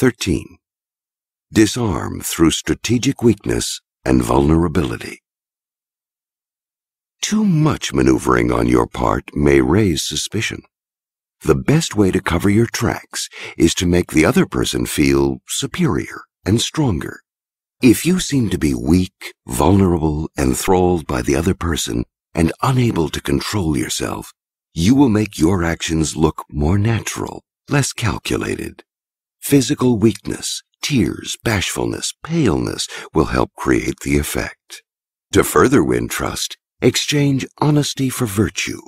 13. Disarm through strategic weakness and vulnerability. Too much maneuvering on your part may raise suspicion. The best way to cover your tracks is to make the other person feel superior and stronger. If you seem to be weak, vulnerable, enthralled by the other person, and unable to control yourself, you will make your actions look more natural, less calculated. Physical weakness, tears, bashfulness, paleness will help create the effect. To further win trust, exchange honesty for virtue.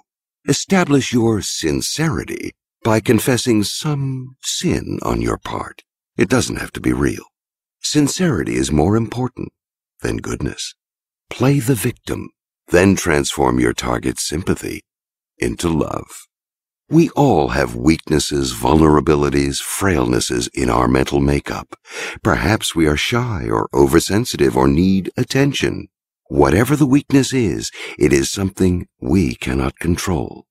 Establish your sincerity by confessing some sin on your part. It doesn't have to be real. Sincerity is more important than goodness. Play the victim, then transform your target's sympathy into love. We all have weaknesses, vulnerabilities, frailnesses in our mental makeup. Perhaps we are shy or oversensitive or need attention. Whatever the weakness is, it is something we cannot control.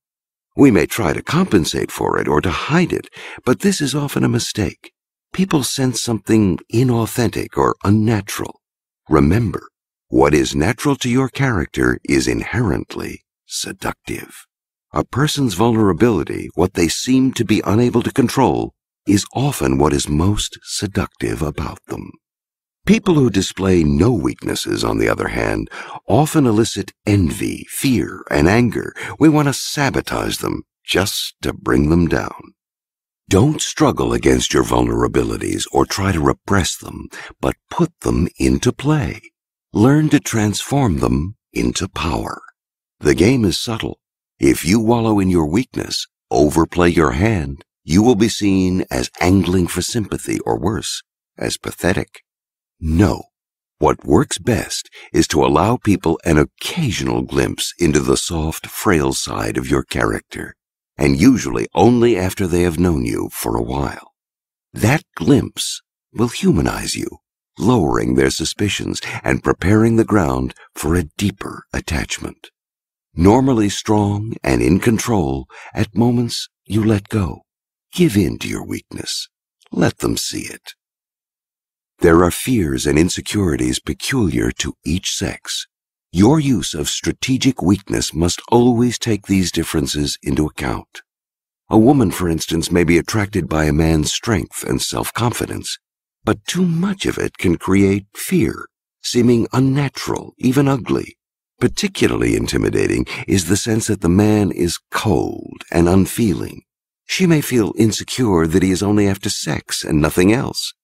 We may try to compensate for it or to hide it, but this is often a mistake people sense something inauthentic or unnatural. Remember, what is natural to your character is inherently seductive. A person's vulnerability, what they seem to be unable to control, is often what is most seductive about them. People who display no weaknesses, on the other hand, often elicit envy, fear, and anger. We want to sabotage them just to bring them down. Don't struggle against your vulnerabilities or try to repress them, but put them into play. Learn to transform them into power. The game is subtle. If you wallow in your weakness, overplay your hand, you will be seen as angling for sympathy or worse, as pathetic. No. What works best is to allow people an occasional glimpse into the soft, frail side of your character and usually only after they have known you for a while. That glimpse will humanize you, lowering their suspicions and preparing the ground for a deeper attachment. Normally strong and in control, at moments you let go. Give in to your weakness. Let them see it. There are fears and insecurities peculiar to each sex. Your use of strategic weakness must always take these differences into account. A woman, for instance, may be attracted by a man's strength and self-confidence, but too much of it can create fear, seeming unnatural, even ugly. Particularly intimidating is the sense that the man is cold and unfeeling. She may feel insecure that he is only after sex and nothing else.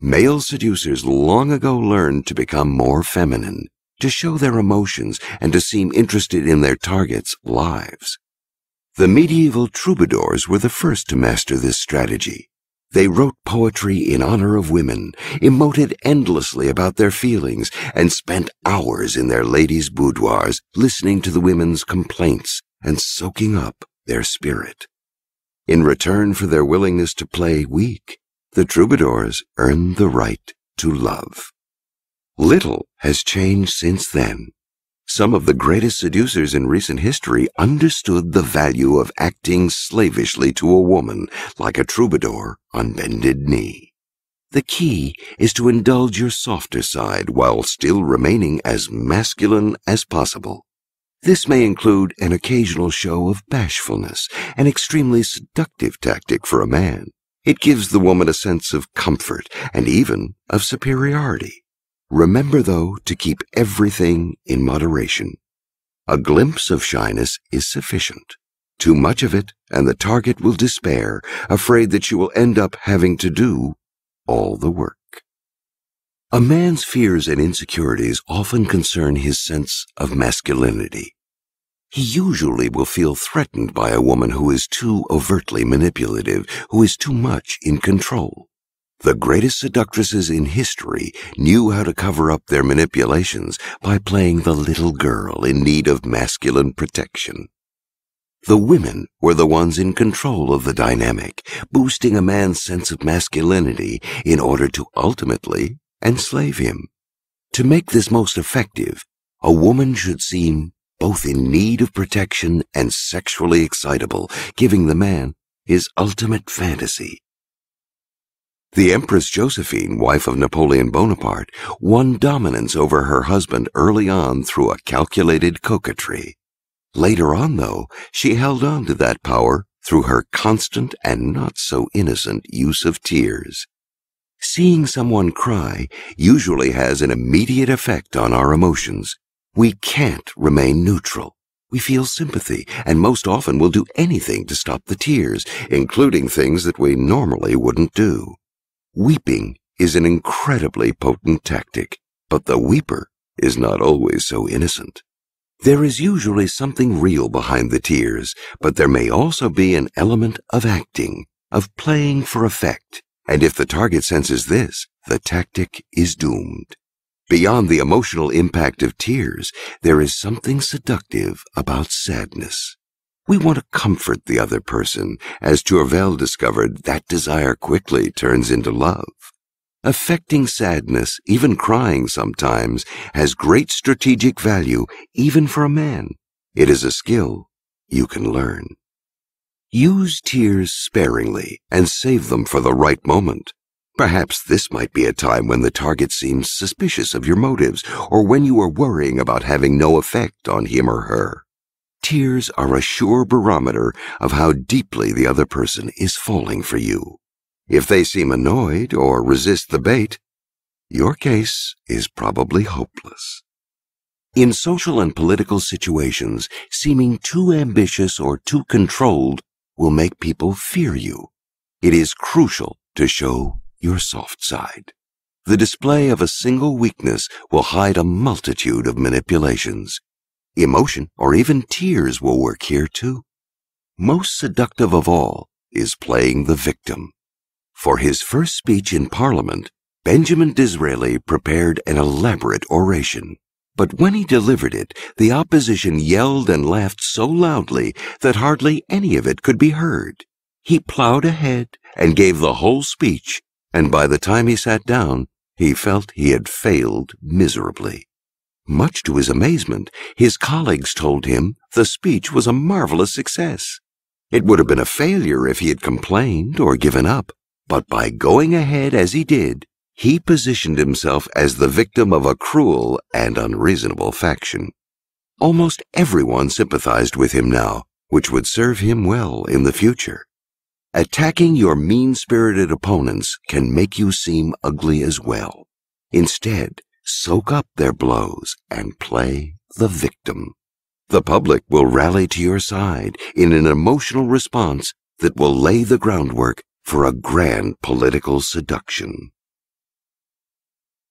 Male seducers long ago learned to become more feminine to show their emotions and to seem interested in their targets' lives. The medieval troubadours were the first to master this strategy. They wrote poetry in honor of women, emoted endlessly about their feelings, and spent hours in their ladies' boudoirs listening to the women's complaints and soaking up their spirit. In return for their willingness to play weak, the troubadours earned the right to love. Little has changed since then. Some of the greatest seducers in recent history understood the value of acting slavishly to a woman like a troubadour on bended knee. The key is to indulge your softer side while still remaining as masculine as possible. This may include an occasional show of bashfulness, an extremely seductive tactic for a man. It gives the woman a sense of comfort and even of superiority. Remember, though, to keep everything in moderation. A glimpse of shyness is sufficient. Too much of it, and the target will despair, afraid that you will end up having to do all the work. A man's fears and insecurities often concern his sense of masculinity. He usually will feel threatened by a woman who is too overtly manipulative, who is too much in control. The greatest seductresses in history knew how to cover up their manipulations by playing the little girl in need of masculine protection. The women were the ones in control of the dynamic, boosting a man's sense of masculinity in order to ultimately enslave him. To make this most effective, a woman should seem both in need of protection and sexually excitable, giving the man his ultimate fantasy The Empress Josephine, wife of Napoleon Bonaparte, won dominance over her husband early on through a calculated coquetry. Later on, though, she held on to that power through her constant and not so innocent use of tears. Seeing someone cry usually has an immediate effect on our emotions. We can't remain neutral. We feel sympathy and most often will do anything to stop the tears, including things that we normally wouldn't do. Weeping is an incredibly potent tactic, but the weeper is not always so innocent. There is usually something real behind the tears, but there may also be an element of acting, of playing for effect, and if the target senses this, the tactic is doomed. Beyond the emotional impact of tears, there is something seductive about sadness. We want to comfort the other person, as Tourvel discovered that desire quickly turns into love. Affecting sadness, even crying sometimes, has great strategic value even for a man. It is a skill you can learn. Use tears sparingly and save them for the right moment. Perhaps this might be a time when the target seems suspicious of your motives or when you are worrying about having no effect on him or her. Tears are a sure barometer of how deeply the other person is falling for you. If they seem annoyed or resist the bait, your case is probably hopeless. In social and political situations, seeming too ambitious or too controlled will make people fear you. It is crucial to show your soft side. The display of a single weakness will hide a multitude of manipulations. Emotion or even tears will work here too. Most seductive of all is playing the victim. For his first speech in Parliament, Benjamin Disraeli prepared an elaborate oration. But when he delivered it, the opposition yelled and laughed so loudly that hardly any of it could be heard. He plowed ahead and gave the whole speech, and by the time he sat down, he felt he had failed miserably. Much to his amazement, his colleagues told him the speech was a marvelous success. It would have been a failure if he had complained or given up, but by going ahead as he did, he positioned himself as the victim of a cruel and unreasonable faction. Almost everyone sympathized with him now, which would serve him well in the future. Attacking your mean-spirited opponents can make you seem ugly as well. Instead, soak up their blows and play the victim. The public will rally to your side in an emotional response that will lay the groundwork for a grand political seduction.